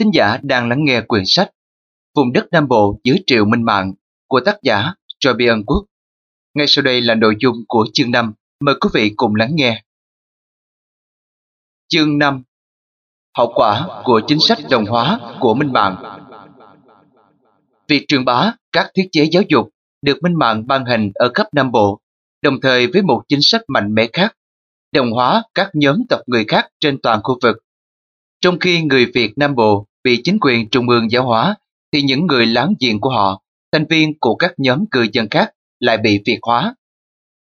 thính giả đang lắng nghe quyển sách Vùng đất Nam Bộ dưới triệu minh mạng của tác giả Joby Ân Quốc. Ngay sau đây là nội dung của chương 5, mời quý vị cùng lắng nghe. Chương 5 Hậu quả của chính sách đồng hóa của Minh Mạng Việc truyền bá các thiết chế giáo dục được Minh Mạng ban hành ở khắp Nam Bộ, đồng thời với một chính sách mạnh mẽ khác, đồng hóa các nhóm tộc người khác trên toàn khu vực. Trong khi người Việt Nam Bộ bị chính quyền trung ương giáo hóa, thì những người láng giềng của họ, thành viên của các nhóm cư dân khác lại bị Việt hóa.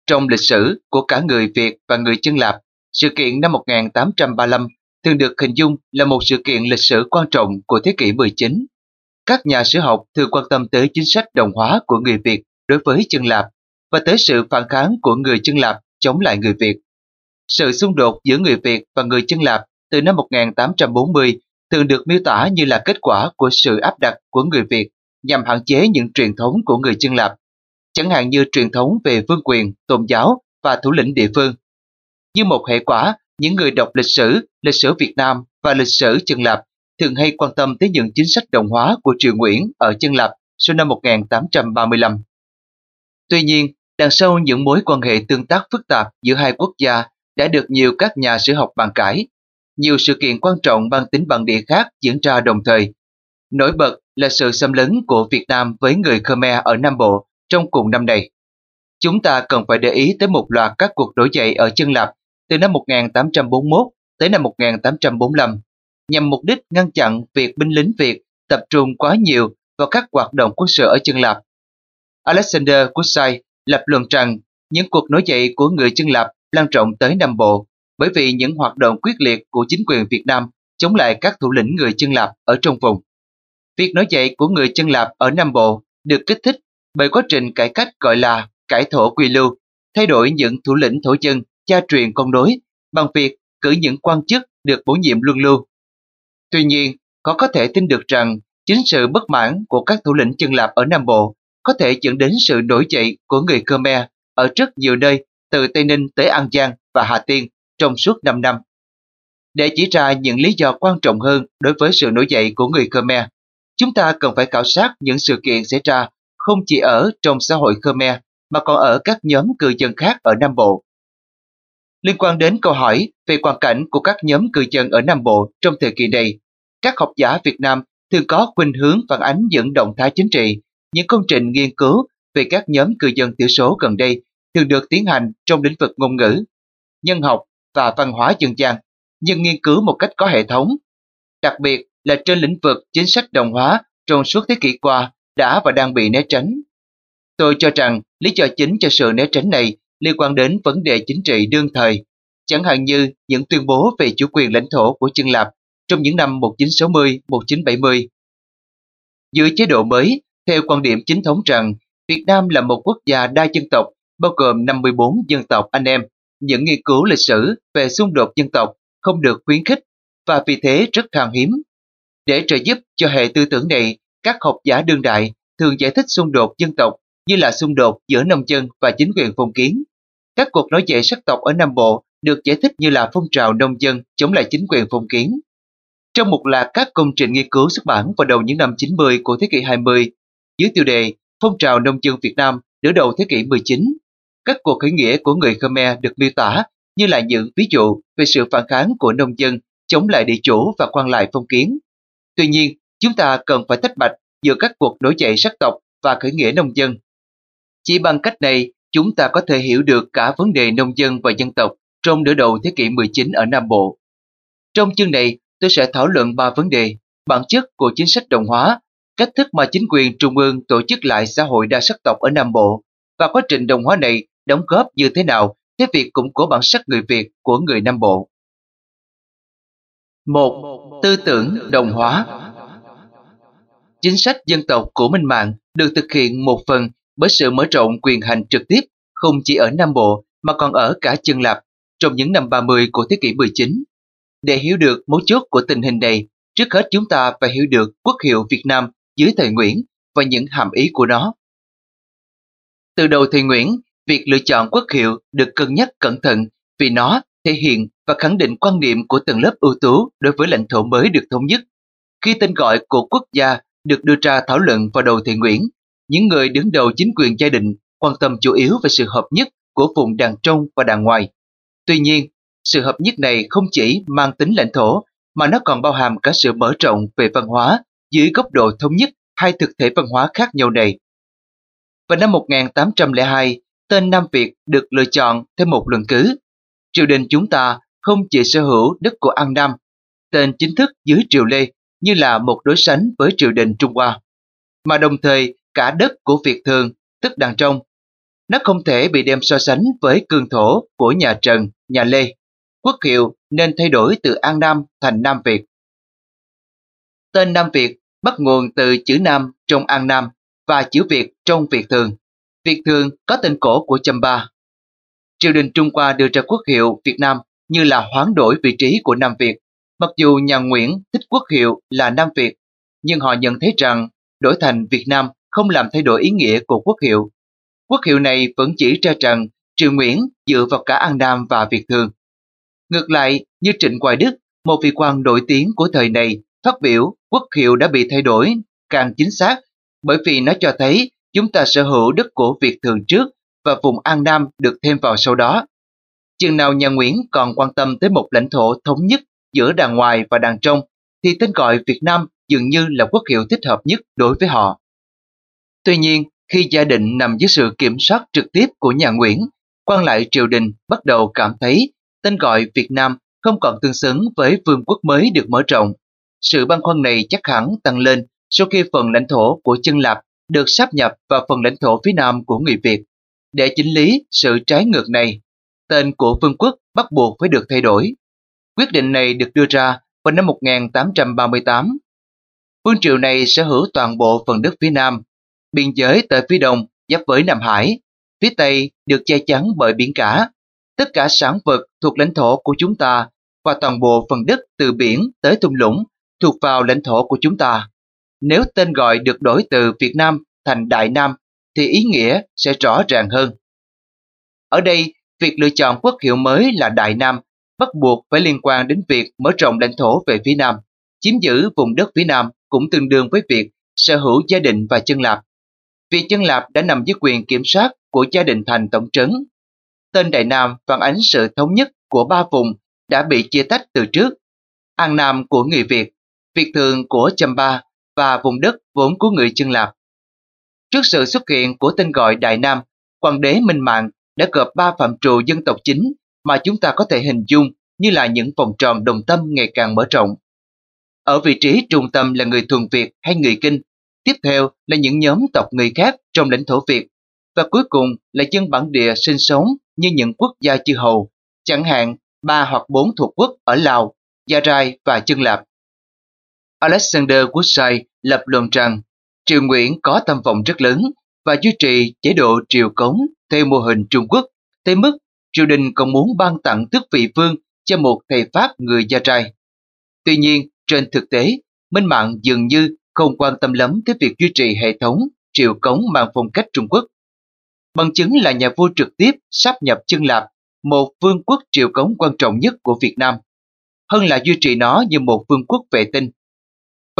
Trong lịch sử của cả người Việt và người chân Lạp, sự kiện năm 1835 thường được hình dung là một sự kiện lịch sử quan trọng của thế kỷ 19. Các nhà sử học thường quan tâm tới chính sách đồng hóa của người Việt đối với chân Lạp và tới sự phản kháng của người chân Lạp chống lại người Việt. Sự xung đột giữa người Việt và người chân Lạp từ năm 1840 thường được miêu tả như là kết quả của sự áp đặt của người Việt nhằm hạn chế những truyền thống của người chân Lạp, chẳng hạn như truyền thống về vương quyền, tôn giáo và thủ lĩnh địa phương. Như một hệ quả, những người đọc lịch sử, lịch sử Việt Nam và lịch sử chân Lạp thường hay quan tâm tới những chính sách đồng hóa của Triều Nguyễn ở chân Lạp sau năm 1835. Tuy nhiên, đằng sau những mối quan hệ tương tác phức tạp giữa hai quốc gia đã được nhiều các nhà sử học bàn cãi nhiều sự kiện quan trọng mang tính bằng địa khác diễn ra đồng thời. Nổi bật là sự xâm lấn của Việt Nam với người Khmer ở Nam Bộ trong cùng năm này. Chúng ta cần phải để ý tới một loạt các cuộc nổi dậy ở chân Lạp từ năm 1841 tới năm 1845 nhằm mục đích ngăn chặn việc binh lính Việt tập trung quá nhiều vào các hoạt động quân sự ở chân Lạp. Alexander Kusai lập luận rằng những cuộc nổi dậy của người chân Lạp lan rộng tới Nam Bộ bởi vì những hoạt động quyết liệt của chính quyền Việt Nam chống lại các thủ lĩnh người chân Lạp ở trong vùng. Việc nổi dậy của người chân Lạp ở Nam Bộ được kích thích bởi quá trình cải cách gọi là cải thổ quy lưu, thay đổi những thủ lĩnh thổ dân, cha truyền con nối bằng việc cử những quan chức được bổ nhiệm luân lưu. Tuy nhiên, có có thể tin được rằng chính sự bất mãn của các thủ lĩnh chân Lạp ở Nam Bộ có thể dẫn đến sự nổi dậy của người Khmer ở rất nhiều nơi từ Tây Ninh tới An Giang và Hà Tiên trong suốt 5 năm. Để chỉ ra những lý do quan trọng hơn đối với sự nổi dậy của người Khmer, chúng ta cần phải khảo sát những sự kiện xảy ra không chỉ ở trong xã hội Khmer mà còn ở các nhóm cư dân khác ở Nam Bộ. Liên quan đến câu hỏi về hoàn cảnh của các nhóm cư dân ở Nam Bộ trong thời kỳ này, các học giả Việt Nam thường có khuynh hướng phản ánh những động thái chính trị, những công trình nghiên cứu về các nhóm cư dân thiểu số gần đây thường được tiến hành trong lĩnh vực ngôn ngữ, nhân học và văn hóa dân gian, nhưng nghiên cứu một cách có hệ thống. Đặc biệt là trên lĩnh vực chính sách đồng hóa trong suốt thế kỷ qua đã và đang bị né tránh. Tôi cho rằng lý do chính cho sự né tránh này liên quan đến vấn đề chính trị đương thời, chẳng hạn như những tuyên bố về chủ quyền lãnh thổ của chân Lạp trong những năm 1960-1970. Dưới chế độ mới, theo quan điểm chính thống rằng Việt Nam là một quốc gia đa dân tộc bao gồm 54 dân tộc anh em những nghiên cứu lịch sử về xung đột dân tộc không được khuyến khích và vì thế rất khan hiếm. Để trợ giúp cho hệ tư tưởng này, các học giả đương đại thường giải thích xung đột dân tộc như là xung đột giữa nông dân và chính quyền phong kiến. Các cuộc nổi dậy sắc tộc ở Nam Bộ được giải thích như là phong trào nông dân chống lại chính quyền phong kiến. Trong một loạt các công trình nghiên cứu xuất bản vào đầu những năm 90 của thế kỷ 20, dưới tiêu đề Phong trào nông dân Việt Nam nửa đầu thế kỷ 19, các cuộc khởi nghĩa của người Khmer được miêu tả như là những ví dụ về sự phản kháng của nông dân chống lại địa chủ và quan lại phong kiến. Tuy nhiên, chúng ta cần phải tách bạch giữa các cuộc nổi dậy sắc tộc và khởi nghĩa nông dân. Chỉ bằng cách này, chúng ta có thể hiểu được cả vấn đề nông dân và dân tộc trong nửa đầu thế kỷ 19 ở Nam Bộ. Trong chương này, tôi sẽ thảo luận ba vấn đề, bản chất của chính sách đồng hóa, cách thức mà chính quyền trung ương tổ chức lại xã hội đa sắc tộc ở Nam Bộ và quá trình đồng hóa này đóng góp như thế nào tới việc củng cố bản sắc người Việt của người Nam Bộ. Một, Tư tưởng đồng hóa Chính sách dân tộc của Minh Mạng được thực hiện một phần bởi sự mở rộng quyền hành trực tiếp không chỉ ở Nam Bộ mà còn ở cả chân Lạp trong những năm 30 của thế kỷ 19. Để hiểu được mấu chốt của tình hình này, trước hết chúng ta phải hiểu được quốc hiệu Việt Nam dưới thời Nguyễn và những hàm ý của nó. Từ đầu thời Nguyễn, Việc lựa chọn quốc hiệu được cân nhắc cẩn thận vì nó thể hiện và khẳng định quan điểm của tầng lớp ưu tú đối với lãnh thổ mới được thống nhất. Khi tên gọi của quốc gia được đưa ra thảo luận vào đầu thị Nguyễn, những người đứng đầu chính quyền gia đình quan tâm chủ yếu về sự hợp nhất của vùng đàn trong và đàn ngoài. Tuy nhiên, sự hợp nhất này không chỉ mang tính lãnh thổ mà nó còn bao hàm cả sự mở rộng về văn hóa dưới góc độ thống nhất hai thực thể văn hóa khác nhau này. Vào năm 1802, tên Nam Việt được lựa chọn thêm một lần cứ. Triều đình chúng ta không chỉ sở hữu đất của An Nam, tên chính thức dưới Triều Lê như là một đối sánh với triều đình Trung Hoa, mà đồng thời cả đất của Việt Thường, tức đàn trong. Nó không thể bị đem so sánh với cương thổ của nhà Trần, nhà Lê. Quốc hiệu nên thay đổi từ An Nam thành Nam Việt. Tên Nam Việt bắt nguồn từ chữ Nam trong An Nam và chữ Việt trong Việt Thường. Việt Thường có tên cổ của Châm Ba. Triều đình Trung Hoa đưa ra quốc hiệu Việt Nam như là hoán đổi vị trí của Nam Việt. Mặc dù nhà Nguyễn thích quốc hiệu là Nam Việt, nhưng họ nhận thấy rằng đổi thành Việt Nam không làm thay đổi ý nghĩa của quốc hiệu. Quốc hiệu này vẫn chỉ ra rằng Triều Nguyễn dựa vào cả An Nam và Việt Thường. Ngược lại, như Trịnh Hoài Đức, một vị quan nổi tiếng của thời này, phát biểu quốc hiệu đã bị thay đổi càng chính xác bởi vì nó cho thấy chúng ta sở hữu đất của Việt Thường trước và vùng An Nam được thêm vào sau đó. Chừng nào nhà Nguyễn còn quan tâm tới một lãnh thổ thống nhất giữa đàn ngoài và đàn trong, thì tên gọi Việt Nam dường như là quốc hiệu thích hợp nhất đối với họ. Tuy nhiên, khi gia định nằm dưới sự kiểm soát trực tiếp của nhà Nguyễn, quan lại triều đình bắt đầu cảm thấy tên gọi Việt Nam không còn tương xứng với vương quốc mới được mở rộng. Sự băn khoăn này chắc hẳn tăng lên sau khi phần lãnh thổ của chân lạp được sáp nhập vào phần lãnh thổ phía nam của người Việt. Để chỉnh lý sự trái ngược này, tên của vương quốc bắt buộc phải được thay đổi. Quyết định này được đưa ra vào năm 1838. Vương triều này sở hữu toàn bộ phần đất phía nam, biên giới tại phía đông giáp với Nam Hải, phía tây được che chắn bởi biển cả. Tất cả sản vật thuộc lãnh thổ của chúng ta và toàn bộ phần đất từ biển tới thung lũng thuộc vào lãnh thổ của chúng ta. Nếu tên gọi được đổi từ Việt Nam thành Đại Nam thì ý nghĩa sẽ rõ ràng hơn. Ở đây, việc lựa chọn quốc hiệu mới là Đại Nam bắt buộc phải liên quan đến việc mở rộng lãnh thổ về phía Nam. Chiếm giữ vùng đất phía Nam cũng tương đương với việc sở hữu gia đình và chân lạp. Vì chân lạp đã nằm dưới quyền kiểm soát của gia đình thành tổng trấn. Tên Đại Nam phản ánh sự thống nhất của ba vùng đã bị chia tách từ trước. An Nam của người Việt, Việt Thường của Chăm Ba và vùng đất vốn của người chân lạp. Trước sự xuất hiện của tên gọi Đại Nam, Hoàng đế Minh Mạng đã gộp ba phạm trù dân tộc chính mà chúng ta có thể hình dung như là những vòng tròn đồng tâm ngày càng mở rộng. Ở vị trí trung tâm là người thuần Việt hay người Kinh, tiếp theo là những nhóm tộc người khác trong lãnh thổ Việt, và cuối cùng là dân bản địa sinh sống như những quốc gia chư hầu, chẳng hạn ba hoặc bốn thuộc quốc ở Lào, Gia Rai và Chân Lạp. Alexander Woodside lập luận rằng Triều Nguyễn có tâm vọng rất lớn và duy trì chế độ triều cống theo mô hình Trung Quốc, tới mức triều đình còn muốn ban tặng tước vị vương cho một thầy Pháp người Gia Trai. Tuy nhiên, trên thực tế, Minh Mạng dường như không quan tâm lắm tới việc duy trì hệ thống triều cống mang phong cách Trung Quốc. Bằng chứng là nhà vua trực tiếp sắp nhập chân lạp, một vương quốc triều cống quan trọng nhất của Việt Nam, hơn là duy trì nó như một vương quốc vệ tinh.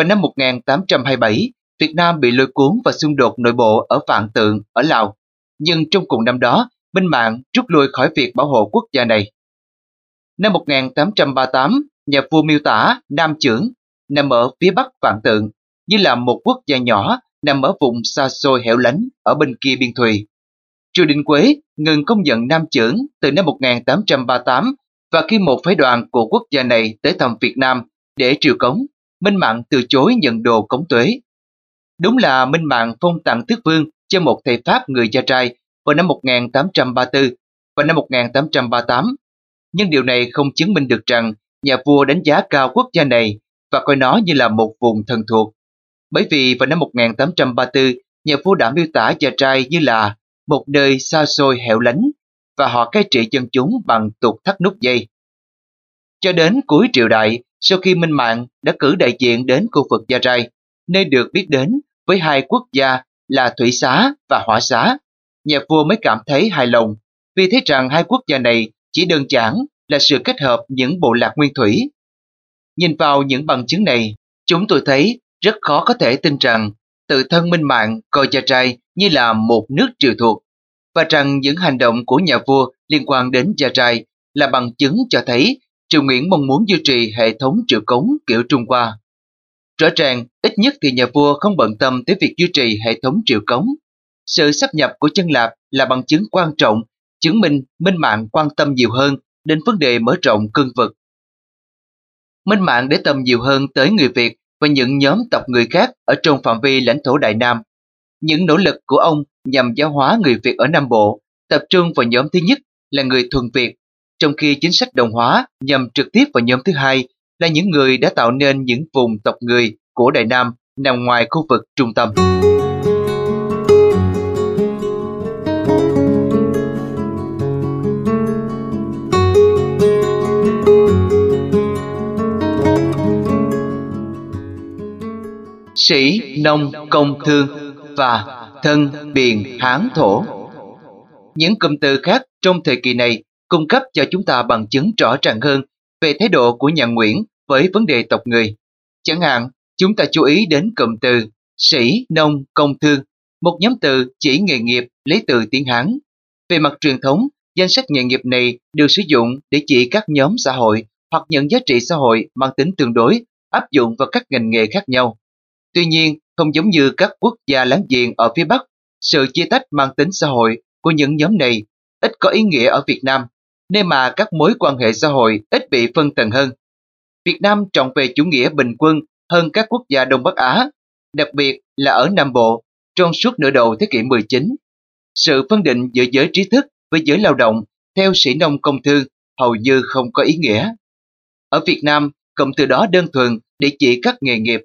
Vào năm 1827, Việt Nam bị lôi cuốn và xung đột nội bộ ở Vạn Tượng, ở Lào. Nhưng trong cùng năm đó, Minh Mạng rút lui khỏi việc bảo hộ quốc gia này. Năm 1838, nhà vua miêu tả Nam Trưởng nằm ở phía bắc Vạn Tượng như là một quốc gia nhỏ nằm ở vùng xa xôi hẻo lánh ở bên kia biên thùy. Triều đình Quế ngừng công nhận Nam Trưởng từ năm 1838 và khi một phái đoàn của quốc gia này tới thăm Việt Nam để triều cống, Minh Mạng từ chối nhận đồ cống tuế. Đúng là Minh Mạng phong tặng tước vương cho một thầy Pháp người Gia Trai vào năm 1834 và năm 1838. Nhưng điều này không chứng minh được rằng nhà vua đánh giá cao quốc gia này và coi nó như là một vùng thần thuộc. Bởi vì vào năm 1834, nhà vua đã miêu tả Gia Trai như là một nơi xa xôi hẻo lánh và họ cai trị dân chúng bằng tục thắt nút dây. Cho đến cuối triều đại, sau khi Minh Mạng đã cử đại diện đến khu vực Gia Rai, nơi được biết đến với hai quốc gia là Thủy Xá và Hỏa Xá, nhà vua mới cảm thấy hài lòng vì thấy rằng hai quốc gia này chỉ đơn giản là sự kết hợp những bộ lạc nguyên thủy. Nhìn vào những bằng chứng này, Chúng tôi thấy rất khó có thể tin rằng tự thân Minh Mạng coi Gia Rai như là một nước triều thuộc và rằng những hành động của nhà vua liên quan đến Gia Rai là bằng chứng cho thấy Triều Nguyễn mong muốn duy trì hệ thống triều cống kiểu Trung Hoa. Rõ ràng, ít nhất thì nhà vua không bận tâm tới việc duy trì hệ thống triều cống. Sự sắp nhập của chân lạp là bằng chứng quan trọng, chứng minh Minh Mạng quan tâm nhiều hơn đến vấn đề mở rộng cương vực. Minh Mạng để tâm nhiều hơn tới người Việt và những nhóm tộc người khác ở trong phạm vi lãnh thổ Đại Nam. Những nỗ lực của ông nhằm giáo hóa người Việt ở Nam Bộ tập trung vào nhóm thứ nhất là người thuần Việt, trong khi chính sách đồng hóa nhằm trực tiếp vào nhóm thứ hai là những người đã tạo nên những vùng tộc người của Đại Nam nằm ngoài khu vực trung tâm. Sĩ, nông, công thương và thân, biền, hán, thổ. Những cụm từ khác trong thời kỳ này cung cấp cho chúng ta bằng chứng rõ ràng hơn về thái độ của nhà Nguyễn với vấn đề tộc người. Chẳng hạn, chúng ta chú ý đến cụm từ sĩ, nông, công thương, một nhóm từ chỉ nghề nghiệp lấy từ tiếng Hán. Về mặt truyền thống, danh sách nghề nghiệp này được sử dụng để chỉ các nhóm xã hội hoặc những giá trị xã hội mang tính tương đối áp dụng vào các ngành nghề khác nhau. Tuy nhiên, không giống như các quốc gia láng giềng ở phía Bắc, sự chia tách mang tính xã hội của những nhóm này ít có ý nghĩa ở Việt Nam, nên mà các mối quan hệ xã hội ít bị phân tầng hơn. Việt Nam trọng về chủ nghĩa bình quân hơn các quốc gia Đông Bắc Á, đặc biệt là ở Nam Bộ trong suốt nửa đầu thế kỷ 19. Sự phân định giữa giới trí thức với giới lao động theo sĩ nông công thương hầu như không có ý nghĩa. Ở Việt Nam, cụm từ đó đơn thuần để chỉ các nghề nghiệp.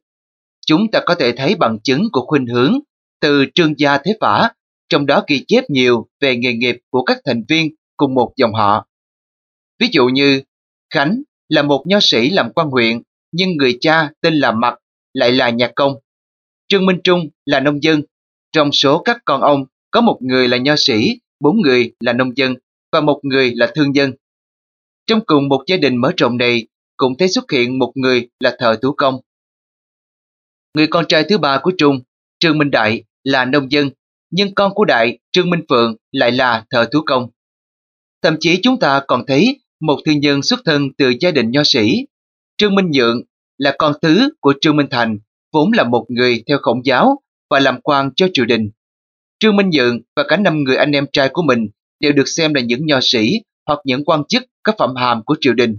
Chúng ta có thể thấy bằng chứng của khuynh hướng từ trương gia thế phả, trong đó ghi chép nhiều về nghề nghiệp của các thành viên cùng một dòng họ. Ví dụ như Khánh là một nho sĩ làm quan huyện, nhưng người cha tên là Mặt lại là nhạc công. Trương Minh Trung là nông dân. Trong số các con ông, có một người là nho sĩ, bốn người là nông dân và một người là thương dân. Trong cùng một gia đình mở rộng này, cũng thấy xuất hiện một người là thợ thủ công. Người con trai thứ ba của Trung, Trương Minh Đại, là nông dân, nhưng con của Đại, Trương Minh Phượng, lại là thợ thủ công. Thậm chí chúng ta còn thấy một thương nhân xuất thân từ gia đình nho sĩ. Trương Minh Nhượng là con thứ của Trương Minh Thành, vốn là một người theo khổng giáo và làm quan cho triều đình. Trương Minh Nhượng và cả năm người anh em trai của mình đều được xem là những nho sĩ hoặc những quan chức có phẩm hàm của triều đình.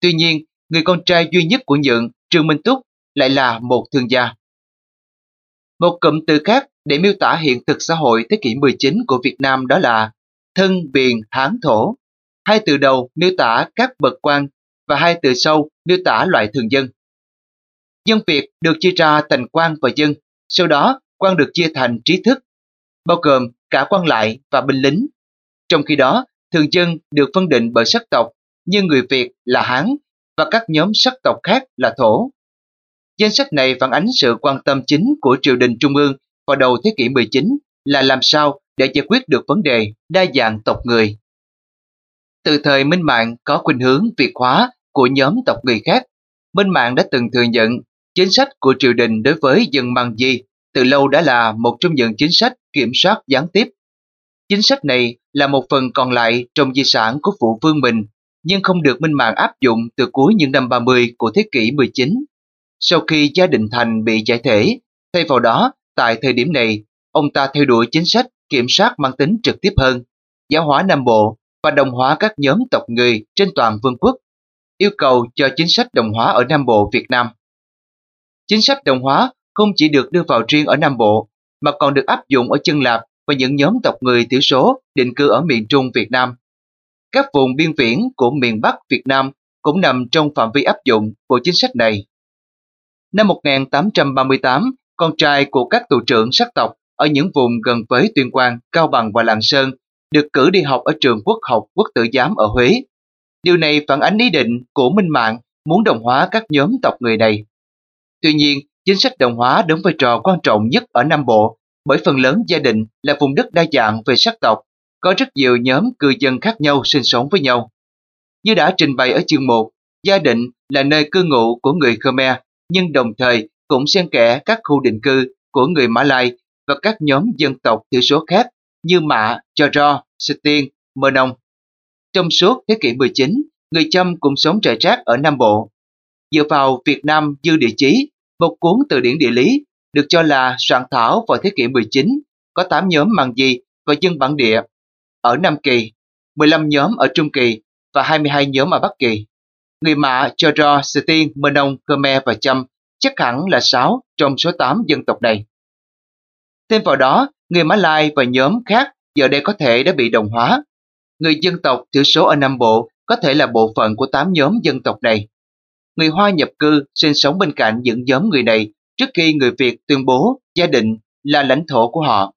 Tuy nhiên, người con trai duy nhất của Nhượng, Trương Minh Túc, lại là một thương gia. Một cụm từ khác để miêu tả hiện thực xã hội thế kỷ 19 của Việt Nam đó là thân biền hán thổ. Hai từ đầu miêu tả các bậc quan và hai từ sau miêu tả loại thường dân. Dân Việt được chia ra thành quan và dân, sau đó quan được chia thành trí thức, bao gồm cả quan lại và binh lính. Trong khi đó, thường dân được phân định bởi sắc tộc, như người Việt là Hán và các nhóm sắc tộc khác là Thổ. Danh sách này phản ánh sự quan tâm chính của triều đình trung ương vào đầu thế kỷ 19 là làm sao để giải quyết được vấn đề đa dạng tộc người. Từ thời Minh Mạng có khuynh hướng việt hóa của nhóm tộc người khác, Minh Mạng đã từng thừa nhận chính sách của triều đình đối với dân Mang Di từ lâu đã là một trong những chính sách kiểm soát gián tiếp. Chính sách này là một phần còn lại trong di sản của phụ vương mình, nhưng không được Minh Mạng áp dụng từ cuối những năm 30 của thế kỷ 19. Sau khi gia đình Thành bị giải thể, thay vào đó, tại thời điểm này, ông ta theo đuổi chính sách kiểm soát mang tính trực tiếp hơn, giáo hóa Nam Bộ và đồng hóa các nhóm tộc người trên toàn vương quốc, yêu cầu cho chính sách đồng hóa ở Nam Bộ Việt Nam. Chính sách đồng hóa không chỉ được đưa vào riêng ở Nam Bộ, mà còn được áp dụng ở chân lạp và những nhóm tộc người thiểu số định cư ở miền Trung Việt Nam. Các vùng biên viễn của miền Bắc Việt Nam cũng nằm trong phạm vi áp dụng của chính sách này. Năm 1838, con trai của các tù trưởng sắc tộc ở những vùng gần với Tuyên Quang, Cao Bằng và Lạng Sơn được cử đi học ở trường quốc học quốc tử giám ở Huế. Điều này phản ánh ý định của Minh Mạng muốn đồng hóa các nhóm tộc người này. Tuy nhiên, chính sách đồng hóa đóng vai trò quan trọng nhất ở Nam Bộ bởi phần lớn gia đình là vùng đất đa dạng về sắc tộc, có rất nhiều nhóm cư dân khác nhau sinh sống với nhau. Như đã trình bày ở chương 1, gia đình là nơi cư ngụ của người Khmer nhưng đồng thời cũng xen kẽ các khu định cư của người Mã Lai và các nhóm dân tộc thiểu số khác như Mạ, Sư Tiên, Mơ Nông. Trong suốt thế kỷ 19, người Chăm cũng sống rải rác ở Nam Bộ. Dựa vào Việt Nam dư địa chí, một cuốn từ điển địa lý được cho là soạn thảo vào thế kỷ 19, có 8 nhóm mang gì và dân bản địa. Ở Nam Kỳ, 15 nhóm ở Trung Kỳ và 22 nhóm ở Bắc Kỳ. Người Mạ, Choro, Tiên, Mơ Nông, Khmer và Chăm chắc hẳn là 6 trong số 8 dân tộc này. Thêm vào đó, người Mã Lai và nhóm khác giờ đây có thể đã bị đồng hóa. Người dân tộc thiểu số ở Nam Bộ có thể là bộ phận của 8 nhóm dân tộc này. Người Hoa nhập cư sinh sống bên cạnh những nhóm người này trước khi người Việt tuyên bố gia định là lãnh thổ của họ.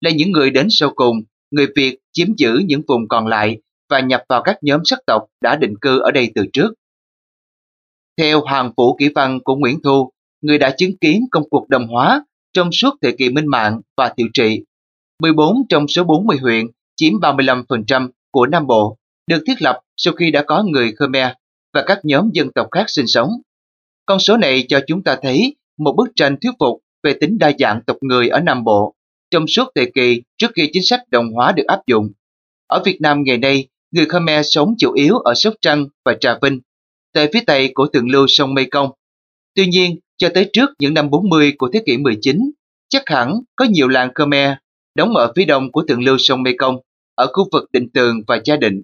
Là những người đến sau cùng, người Việt chiếm giữ những vùng còn lại và nhập vào các nhóm sắc tộc đã định cư ở đây từ trước. Theo Hoàng Vũ Kỷ Văn của Nguyễn Thu, người đã chứng kiến công cuộc đồng hóa trong suốt thời kỳ minh mạng và tiểu trị. 14 trong số 40 huyện chiếm 35% của Nam Bộ được thiết lập sau khi đã có người Khmer và các nhóm dân tộc khác sinh sống. Con số này cho chúng ta thấy một bức tranh thuyết phục về tính đa dạng tộc người ở Nam Bộ trong suốt thời kỳ trước khi chính sách đồng hóa được áp dụng. Ở Việt Nam ngày nay, người Khmer sống chủ yếu ở Sóc Trăng và Trà Vinh, tại phía tây của thượng lưu sông Mekong. Tuy nhiên, cho tới trước những năm 40 của thế kỷ 19, chắc hẳn có nhiều làng Khmer đóng ở phía đông của thượng lưu sông Mekong, ở khu vực Định Tường và Gia Định.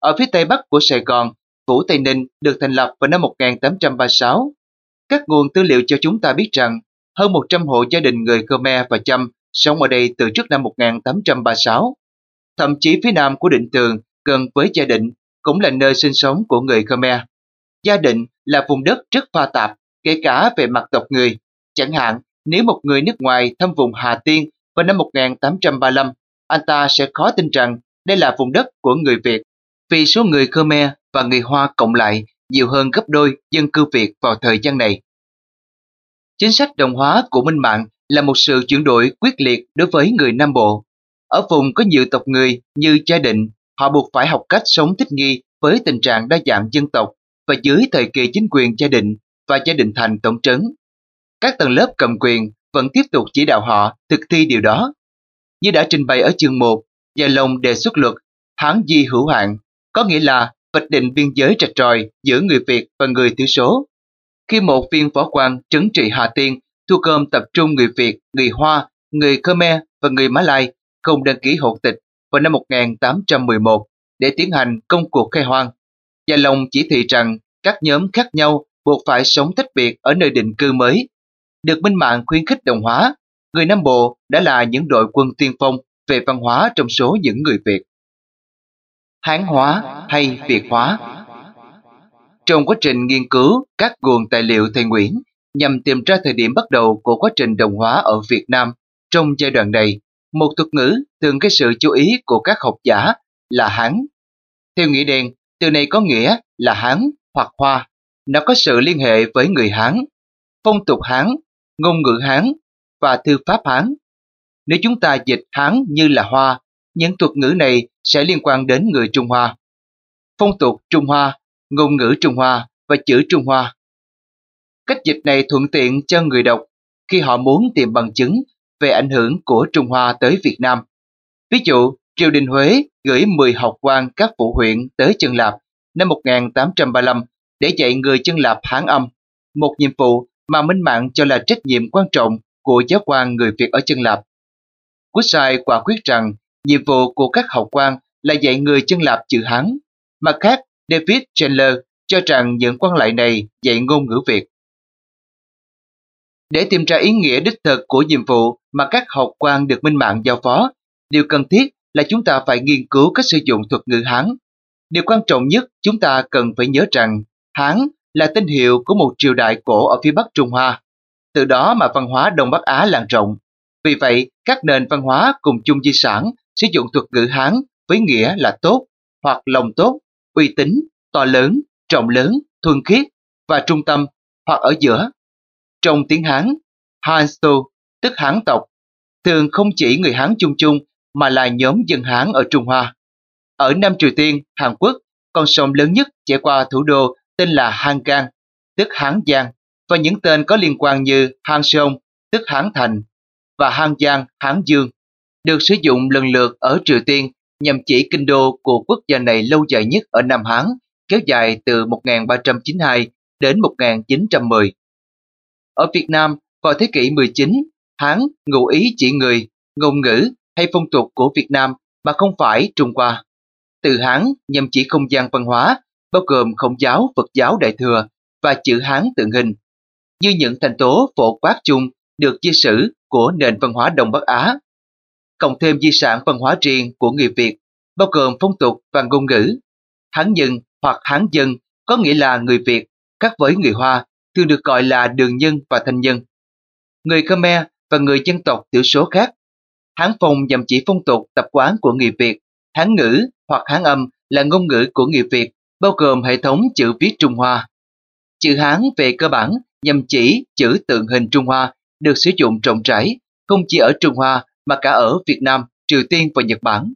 Ở phía tây bắc của Sài Gòn, Phủ Tây Ninh được thành lập vào năm 1836. Các nguồn tư liệu cho chúng ta biết rằng hơn 100 hộ gia đình người Khmer và Chăm sống ở đây từ trước năm 1836. Thậm chí phía nam của Định Tường, gần với Gia Định, cũng là nơi sinh sống của người Khmer. Gia Định là vùng đất rất pha tạp, kể cả về mặt tộc người. Chẳng hạn, nếu một người nước ngoài thăm vùng Hà Tiên vào năm 1835, anh ta sẽ khó tin rằng đây là vùng đất của người Việt, vì số người Khmer và người Hoa cộng lại nhiều hơn gấp đôi dân cư Việt vào thời gian này. Chính sách đồng hóa của Minh Mạng là một sự chuyển đổi quyết liệt đối với người Nam Bộ. Ở vùng có nhiều tộc người như gia định, họ buộc phải học cách sống thích nghi với tình trạng đa dạng dân tộc và dưới thời kỳ chính quyền gia định và gia định thành tổng trấn. Các tầng lớp cầm quyền vẫn tiếp tục chỉ đạo họ thực thi điều đó. Như đã trình bày ở chương 1, Gia Long đề xuất luật Hán Di Hữu Hạn, có nghĩa là vạch định biên giới rạch ròi giữa người Việt và người thiểu số. Khi một viên võ quan trấn trị Hà Tiên thu gom tập trung người Việt, người Hoa, người Khmer và người Mã Lai không đăng ký hộ tịch vào năm 1811 để tiến hành công cuộc khai hoang. Gia Long chỉ thị rằng các nhóm khác nhau buộc phải sống tách biệt ở nơi định cư mới. Được minh mạng khuyến khích đồng hóa, người Nam Bộ đã là những đội quân tiên phong về văn hóa trong số những người Việt. Hán hóa hay Việt hóa Trong quá trình nghiên cứu các nguồn tài liệu thầy Nguyễn nhằm tìm ra thời điểm bắt đầu của quá trình đồng hóa ở Việt Nam trong giai đoạn này, một thuật ngữ thường gây sự chú ý của các học giả là Hán. Theo nghĩa đen, từ này có nghĩa là Hán hoặc Hoa. Nó có sự liên hệ với người Hán, phong tục Hán, ngôn ngữ Hán và thư pháp Hán. Nếu chúng ta dịch Hán như là Hoa, những thuật ngữ này sẽ liên quan đến người Trung Hoa. Phong tục Trung Hoa, ngôn ngữ Trung Hoa và chữ Trung Hoa. Cách dịch này thuận tiện cho người đọc khi họ muốn tìm bằng chứng về ảnh hưởng của Trung Hoa tới Việt Nam. Ví dụ, triều đình Huế gửi 10 học quan các phủ huyện tới Trần Lạp năm 1835 để dạy người chân lạp Hán âm, một nhiệm vụ mà Minh Mạng cho là trách nhiệm quan trọng của giáo quan người Việt ở chân lạp. Woodside quả quyết rằng nhiệm vụ của các học quan là dạy người chân lạp chữ Hán, mặt khác David Chandler cho rằng những quan lại này dạy ngôn ngữ Việt. Để tìm ra ý nghĩa đích thực của nhiệm vụ mà các học quan được Minh Mạng giao phó, điều cần thiết là chúng ta phải nghiên cứu cách sử dụng thuật ngữ Hán. Điều quan trọng nhất chúng ta cần phải nhớ rằng Hán là tên hiệu của một triều đại cổ ở phía Bắc Trung Hoa. Từ đó mà văn hóa Đông Bắc Á lan rộng. Vì vậy, các nền văn hóa cùng chung di sản sử dụng thuật ngữ Hán với nghĩa là tốt, hoặc lòng tốt, uy tín, to lớn, trọng lớn, thuần khiết và trung tâm, hoặc ở giữa. Trong tiếng Hán, Hansto, tức Hán tộc, thường không chỉ người Hán chung chung mà là nhóm dân Hán ở Trung Hoa. Ở Nam Triều Tiên, Hàn Quốc, con sông lớn nhất chảy qua thủ đô tên là Hangang, tức Hán Giang, và những tên có liên quan như Hang Sông, tức Hán Thành, và Hang Giang, Hán Dương, được sử dụng lần lượt ở Triều Tiên nhằm chỉ kinh đô của quốc gia này lâu dài nhất ở Nam Hán, kéo dài từ 1392 đến 1910. Ở Việt Nam, vào thế kỷ 19, Hán ngụ ý chỉ người, ngôn ngữ hay phong tục của Việt Nam mà không phải Trung Hoa. Từ Hán nhằm chỉ không gian văn hóa, bao gồm Khổng giáo, Phật giáo Đại Thừa và chữ Hán tượng hình, như những thành tố phổ quát chung được chia sử của nền văn hóa Đông Bắc Á. Cộng thêm di sản văn hóa riêng của người Việt, bao gồm phong tục và ngôn ngữ. Hán nhân hoặc Hán dân có nghĩa là người Việt, khác với người Hoa, thường được gọi là đường nhân và thanh nhân. Người Khmer và người dân tộc thiểu số khác. Hán phong nhằm chỉ phong tục tập quán của người Việt, Hán ngữ hoặc Hán âm là ngôn ngữ của người Việt, bao gồm hệ thống chữ viết Trung Hoa. Chữ Hán về cơ bản nhằm chỉ chữ tượng hình Trung Hoa được sử dụng rộng rãi, không chỉ ở Trung Hoa mà cả ở Việt Nam, Triều Tiên và Nhật Bản.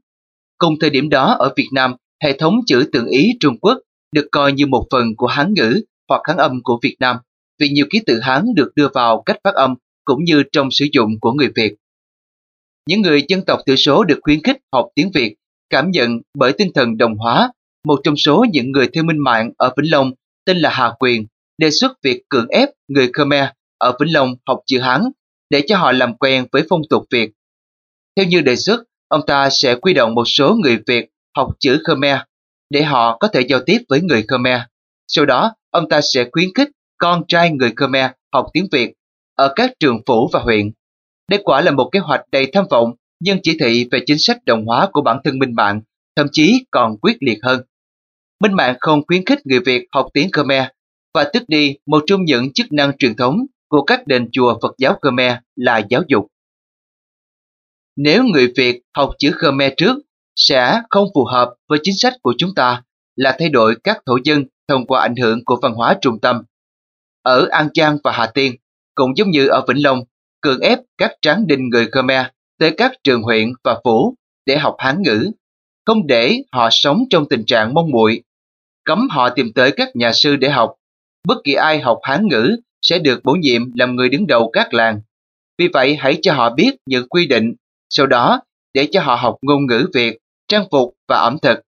Cùng thời điểm đó ở Việt Nam, hệ thống chữ tượng Ý Trung Quốc được coi như một phần của Hán ngữ hoặc Hán âm của Việt Nam, vì nhiều ký tự Hán được đưa vào cách phát âm cũng như trong sử dụng của người Việt. Những người dân tộc thiểu số được khuyến khích học tiếng Việt, cảm nhận bởi tinh thần đồng hóa. Một trong số những người theo minh mạng ở Vĩnh Long tên là Hà Quyền đề xuất việc cưỡng ép người Khmer ở Vĩnh Long học chữ Hán để cho họ làm quen với phong tục Việt. Theo như đề xuất, ông ta sẽ quy động một số người Việt học chữ Khmer để họ có thể giao tiếp với người Khmer. Sau đó, ông ta sẽ khuyến khích con trai người Khmer học tiếng Việt ở các trường phủ và huyện. Đây quả là một kế hoạch đầy tham vọng nhưng chỉ thị về chính sách đồng hóa của bản thân Minh Mạng thậm chí còn quyết liệt hơn. Minh Mạng không khuyến khích người Việt học tiếng Khmer và tước đi một trong những chức năng truyền thống của các đền chùa Phật giáo Khmer là giáo dục. Nếu người Việt học chữ Khmer trước sẽ không phù hợp với chính sách của chúng ta là thay đổi các thổ dân thông qua ảnh hưởng của văn hóa trung tâm. Ở An Giang và Hà Tiên, cũng giống như ở Vĩnh Long, cưỡng ép các tráng đinh người Khmer tới các trường huyện và phủ để học Hán ngữ, không để họ sống trong tình trạng mong muội, cấm họ tìm tới các nhà sư để học. Bất kỳ ai học Hán ngữ sẽ được bổ nhiệm làm người đứng đầu các làng. Vì vậy hãy cho họ biết những quy định, sau đó để cho họ học ngôn ngữ Việt, trang phục và ẩm thực.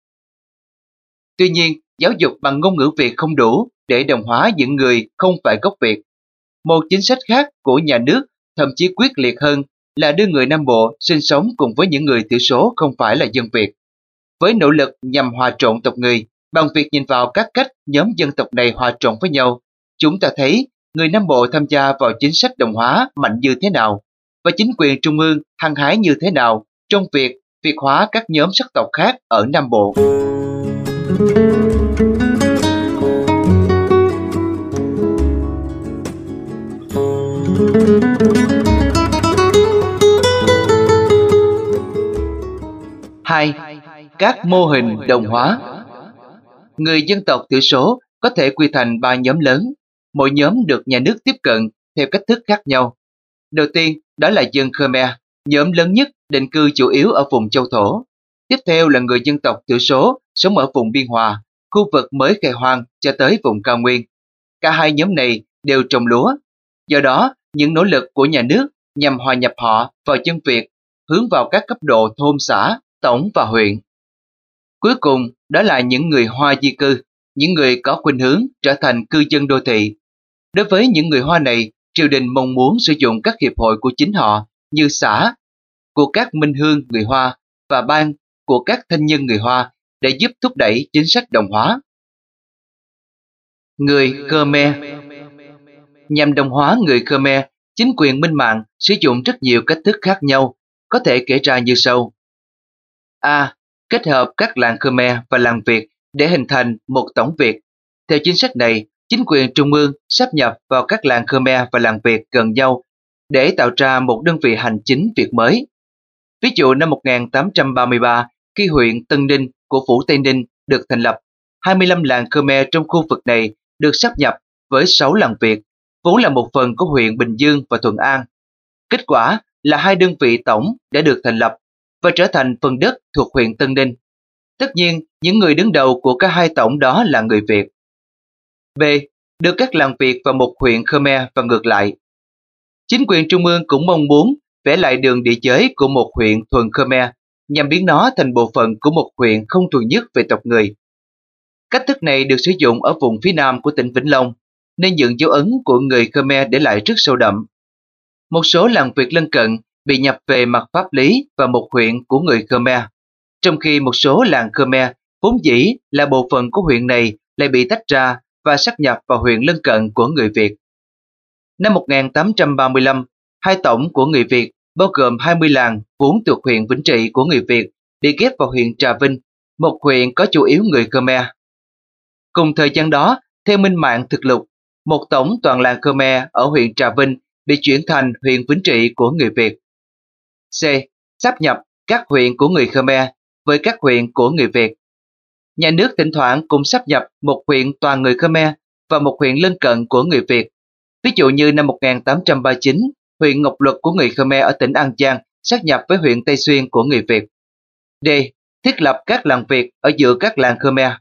Tuy nhiên, giáo dục bằng ngôn ngữ Việt không đủ để đồng hóa những người không phải gốc Việt. Một chính sách khác của nhà nước thậm chí quyết liệt hơn là đưa người Nam Bộ sinh sống cùng với những người thiểu số không phải là dân Việt. Với nỗ lực nhằm hòa trộn tộc người, bằng việc nhìn vào các cách nhóm dân tộc này hòa trộn với nhau, chúng ta thấy người Nam Bộ tham gia vào chính sách đồng hóa mạnh như thế nào và chính quyền trung ương hăng hái như thế nào trong việc việt hóa các nhóm sắc tộc khác ở Nam Bộ. Hai, các mô hình đồng hóa. Người dân tộc thiểu số có thể quy thành ba nhóm lớn, mỗi nhóm được nhà nước tiếp cận theo cách thức khác nhau. Đầu tiên, đó là dân Khmer, nhóm lớn nhất định cư chủ yếu ở vùng châu thổ. Tiếp theo là người dân tộc thiểu số sống ở vùng biên hòa, khu vực mới khai hoang cho tới vùng cao nguyên. Cả hai nhóm này đều trồng lúa. Do đó, những nỗ lực của nhà nước nhằm hòa nhập họ vào dân Việt hướng vào các cấp độ thôn xã, tổng và huyện. Cuối cùng, đó là những người Hoa di cư, những người có khuynh hướng trở thành cư dân đô thị. Đối với những người Hoa này, triều đình mong muốn sử dụng các hiệp hội của chính họ như xã, của các minh hương người Hoa và ban của các thanh nhân người Hoa để giúp thúc đẩy chính sách đồng hóa. Người Khmer Nhằm đồng hóa người Khmer, chính quyền minh mạng sử dụng rất nhiều cách thức khác nhau, có thể kể ra như sau. A. Kết hợp các làng Khmer và làng Việt để hình thành một tổng Việt. Theo chính sách này, chính quyền trung ương sắp nhập vào các làng Khmer và làng Việt gần nhau để tạo ra một đơn vị hành chính Việt mới. Ví dụ năm 1833, khi huyện Tân Ninh của Phủ Tây Ninh được thành lập, 25 làng Khmer trong khu vực này được sắp nhập với 6 làng Việt, vốn là một phần của huyện Bình Dương và Thuận An. Kết quả là hai đơn vị tổng đã được thành lập và trở thành phần đất thuộc huyện Tân Ninh. Tất nhiên, những người đứng đầu của cả hai tổng đó là người Việt. B. Được các làng Việt vào một huyện Khmer và ngược lại. Chính quyền trung ương cũng mong muốn vẽ lại đường địa giới của một huyện thuần Khmer nhằm biến nó thành bộ phận của một huyện không thuần nhất về tộc người. Cách thức này được sử dụng ở vùng phía nam của tỉnh Vĩnh Long, nên những dấu ấn của người Khmer để lại rất sâu đậm. Một số làng Việt lân cận bị nhập về mặt pháp lý vào một huyện của người Khmer, trong khi một số làng Khmer vốn dĩ là bộ phận của huyện này lại bị tách ra và sát nhập vào huyện lân cận của người Việt. Năm 1835, hai tổng của người Việt bao gồm 20 làng vốn thuộc huyện Vĩnh Trị của người Việt bị ghép vào huyện Trà Vinh, một huyện có chủ yếu người Khmer. Cùng thời gian đó, theo minh mạng thực lục, một tổng toàn làng Khmer ở huyện Trà Vinh bị chuyển thành huyện Vĩnh Trị của người Việt. C. Sắp nhập các huyện của người Khmer với các huyện của người Việt. Nhà nước thỉnh thoảng cũng sắp nhập một huyện toàn người Khmer và một huyện lân cận của người Việt. Ví dụ như năm 1839, huyện Ngọc Luật của người Khmer ở tỉnh An Giang sát nhập với huyện Tây Xuyên của người Việt. D. Thiết lập các làng Việt ở giữa các làng Khmer.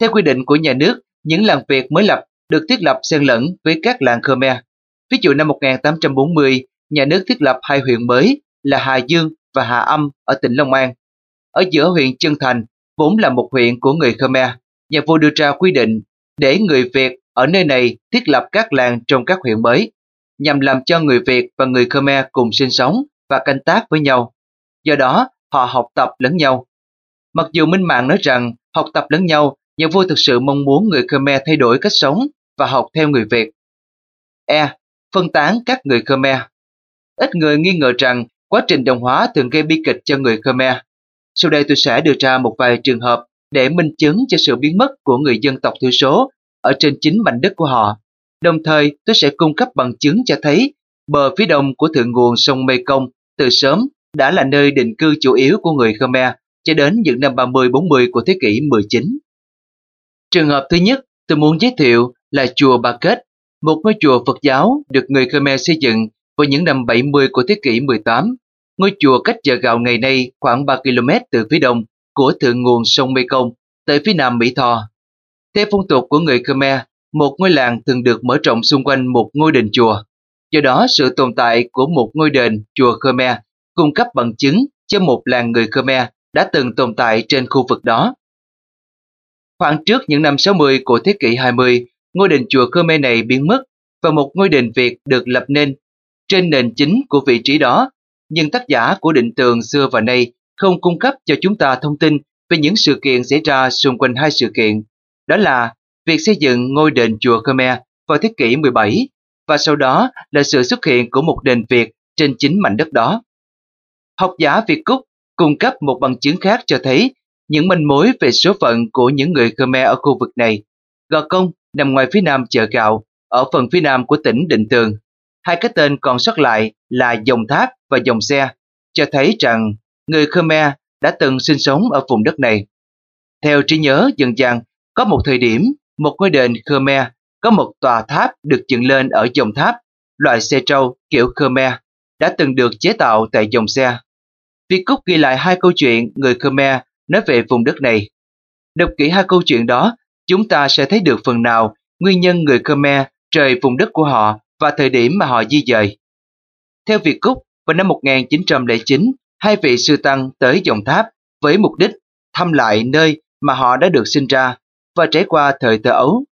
Theo quy định của nhà nước, những làng Việt mới lập được thiết lập xen lẫn với các làng Khmer. Ví dụ năm 1840, nhà nước thiết lập hai huyện mới là Hà Dương và Hà Âm ở tỉnh Long An. Ở giữa huyện Trân Thành, vốn là một huyện của người Khmer, nhà vua đưa ra quy định để người Việt ở nơi này thiết lập các làng trong các huyện mới, nhằm làm cho người Việt và người Khmer cùng sinh sống và canh tác với nhau. Do đó, họ học tập lẫn nhau. Mặc dù Minh Mạng nói rằng học tập lẫn nhau, nhà vua thực sự mong muốn người Khmer thay đổi cách sống và học theo người Việt. E. Phân tán các người Khmer Ít người nghi ngờ rằng quá trình đồng hóa thường gây bi kịch cho người Khmer. Sau đây tôi sẽ đưa ra một vài trường hợp để minh chứng cho sự biến mất của người dân tộc thiểu số ở trên chính mảnh đất của họ. Đồng thời, tôi sẽ cung cấp bằng chứng cho thấy bờ phía đông của thượng nguồn sông Mekong từ sớm đã là nơi định cư chủ yếu của người Khmer cho đến những năm 30-40 của thế kỷ 19. Trường hợp thứ nhất tôi muốn giới thiệu là chùa Ba Kết, một ngôi chùa Phật giáo được người Khmer xây dựng vào những năm 70 của thế kỷ 18. Ngôi chùa cách chợ gạo ngày nay khoảng 3 km từ phía đông của thượng nguồn sông Mekong tới phía nam Mỹ Tho. Theo phong tục của người Khmer, một ngôi làng thường được mở rộng xung quanh một ngôi đền chùa. Do đó, sự tồn tại của một ngôi đền chùa Khmer cung cấp bằng chứng cho một làng người Khmer đã từng tồn tại trên khu vực đó. Khoảng trước những năm 60 của thế kỷ 20, ngôi đền chùa Khmer này biến mất và một ngôi đền Việt được lập nên trên nền chính của vị trí đó, nhưng tác giả của định tường xưa và nay không cung cấp cho chúng ta thông tin về những sự kiện xảy ra xung quanh hai sự kiện. Đó là việc xây dựng ngôi đền chùa Khmer vào thế kỷ 17 và sau đó là sự xuất hiện của một đền Việt trên chính mảnh đất đó. Học giả Việt Cúc cung cấp một bằng chứng khác cho thấy những manh mối về số phận của những người Khmer ở khu vực này. Gò Công nằm ngoài phía nam chợ gạo, ở phần phía nam của tỉnh Định Tường. Hai cái tên còn sót lại là Dòng Tháp và Dòng Xe, cho thấy rằng người Khmer đã từng sinh sống ở vùng đất này. Theo trí nhớ dần dần, có một thời điểm, một ngôi đền Khmer có một tòa tháp được dựng lên ở dòng tháp, loại xe trâu kiểu Khmer, đã từng được chế tạo tại dòng xe. Việt Cúc ghi lại hai câu chuyện người Khmer nói về vùng đất này. Đọc kỹ hai câu chuyện đó, chúng ta sẽ thấy được phần nào nguyên nhân người Khmer rời vùng đất của họ và thời điểm mà họ di dời. Theo Việt Cúc, vào năm 1909, hai vị sư tăng tới dòng tháp với mục đích thăm lại nơi mà họ đã được sinh ra và trải qua thời thơ ấu.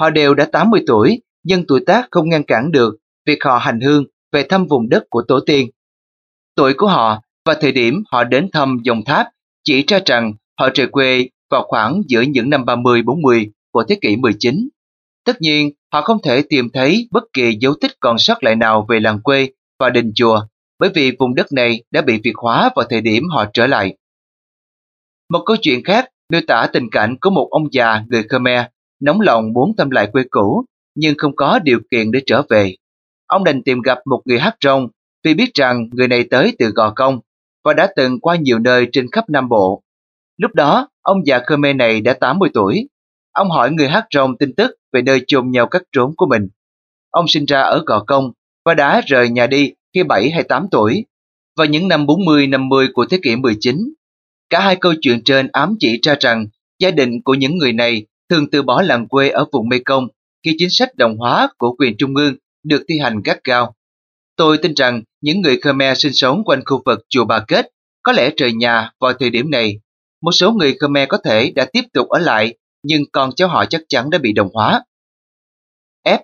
Họ đều đã 80 tuổi, nhưng tuổi tác không ngăn cản được việc họ hành hương về thăm vùng đất của tổ tiên. Tuổi của họ và thời điểm họ đến thăm dòng tháp chỉ ra rằng họ rời quê vào khoảng giữa những năm 30-40 của thế kỷ 19. Tất nhiên, họ không thể tìm thấy bất kỳ dấu tích còn sót lại nào về làng quê và đình chùa, bởi vì vùng đất này đã bị Việt hóa vào thời điểm họ trở lại. Một câu chuyện khác miêu tả tình cảnh của một ông già người Khmer nóng lòng muốn thăm lại quê cũ nhưng không có điều kiện để trở về. Ông đành tìm gặp một người hát rong vì biết rằng người này tới từ Gò Công và đã từng qua nhiều nơi trên khắp Nam Bộ. Lúc đó, ông già Khmer này đã 80 tuổi. Ông hỏi người hát rồng tin tức về nơi chôn nhau cắt trốn của mình. Ông sinh ra ở Gò Công và đã rời nhà đi khi 7 hay 8 tuổi. Vào những năm 40-50 của thế kỷ 19, cả hai câu chuyện trên ám chỉ ra rằng gia đình của những người này thường từ bỏ làng quê ở vùng Mekong khi chính sách đồng hóa của quyền trung ương được thi hành gắt gao. Tôi tin rằng những người Khmer sinh sống quanh khu vực chùa Bà Kết có lẽ rời nhà vào thời điểm này. Một số người Khmer có thể đã tiếp tục ở lại, nhưng con cháu họ chắc chắn đã bị đồng hóa. F.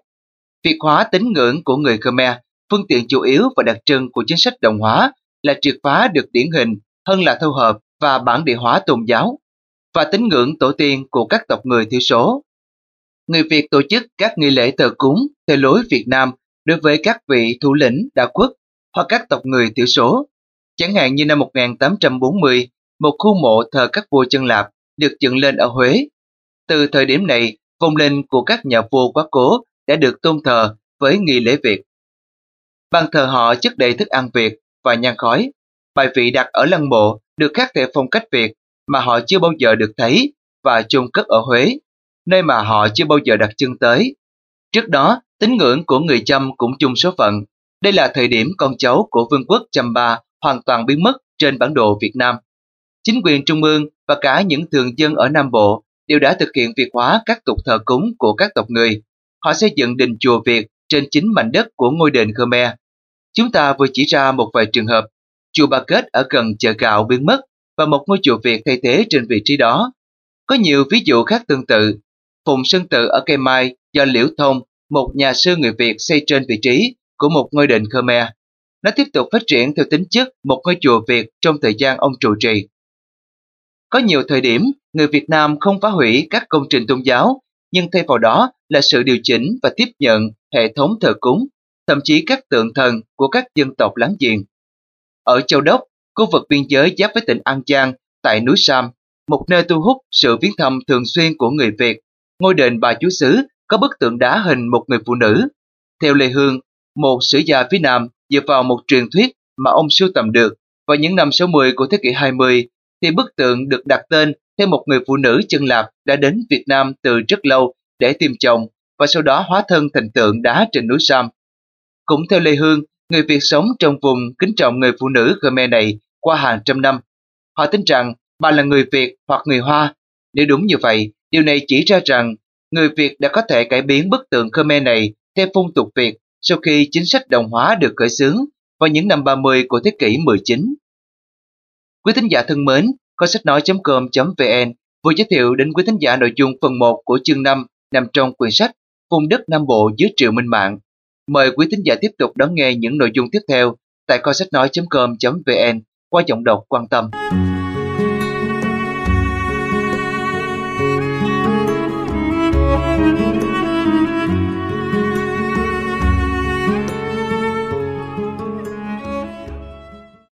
Việc hóa tín ngưỡng của người Khmer, phương tiện chủ yếu và đặc trưng của chính sách đồng hóa là triệt phá được điển hình hơn là thu hợp và bản địa hóa tôn giáo và tín ngưỡng tổ tiên của các tộc người thiểu số. Người Việt tổ chức các nghi lễ thờ cúng theo lối Việt Nam đối với các vị thủ lĩnh đa quốc hoặc các tộc người thiểu số. Chẳng hạn như năm 1840, một khu mộ thờ các vua chân lạp được dựng lên ở Huế. Từ thời điểm này, vong linh của các nhà vua quá cố đã được tôn thờ với nghi lễ Việt. Bàn thờ họ chất đầy thức ăn Việt và nhang khói. Bài vị đặt ở lăng mộ được khắc theo phong cách Việt mà họ chưa bao giờ được thấy và chôn cất ở Huế, nơi mà họ chưa bao giờ đặt chân tới. Trước đó, tín ngưỡng của người Chăm cũng chung số phận. Đây là thời điểm con cháu của vương quốc Chăm Ba hoàn toàn biến mất trên bản đồ Việt Nam. Chính quyền trung ương và cả những thường dân ở Nam Bộ đều đã thực hiện việc hóa các tục thờ cúng của các tộc người. Họ xây dựng đình chùa Việt trên chính mảnh đất của ngôi đền Khmer. Chúng ta vừa chỉ ra một vài trường hợp. Chùa Bà Kết ở gần chợ gạo biến mất và một ngôi chùa Việt thay thế trên vị trí đó. Có nhiều ví dụ khác tương tự. Phùng Sơn Tự ở Cây Mai do Liễu Thông, một nhà sư người Việt xây trên vị trí của một ngôi đền Khmer. Nó tiếp tục phát triển theo tính chất một ngôi chùa Việt trong thời gian ông trụ trì. Có nhiều thời điểm, người Việt Nam không phá hủy các công trình tôn giáo, nhưng thay vào đó là sự điều chỉnh và tiếp nhận hệ thống thờ cúng, thậm chí các tượng thần của các dân tộc láng giềng. Ở Châu Đốc, khu vực biên giới giáp với tỉnh An Giang, tại núi Sam, một nơi thu hút sự viếng thăm thường xuyên của người Việt. Ngôi đền Bà Chúa Xứ có bức tượng đá hình một người phụ nữ. Theo Lê Hương, một sử gia phía Nam dựa vào một truyền thuyết mà ông sưu tầm được vào những năm 60 của thế kỷ 20, thì bức tượng được đặt tên theo một người phụ nữ chân lạp đã đến Việt Nam từ rất lâu để tìm chồng và sau đó hóa thân thành tượng đá trên núi Sam. Cũng theo Lê Hương, người Việt sống trong vùng kính trọng người phụ nữ Khmer này qua hàng trăm năm. Họ tin rằng bà là người Việt hoặc người Hoa. Nếu đúng như vậy, điều này chỉ ra rằng người Việt đã có thể cải biến bức tượng Khmer này theo phong tục Việt sau khi chính sách đồng hóa được khởi xướng vào những năm 30 của thế kỷ 19. Quý thính giả thân mến, có sách nói.com.vn vừa giới thiệu đến quý thính giả nội dung phần 1 của chương 5 nằm trong quyển sách Vùng đất Nam Bộ dưới triệu minh mạng. Mời quý thính giả tiếp tục đón nghe những nội dung tiếp theo tại coi sách nói.com.vn qua giọng đọc quan tâm.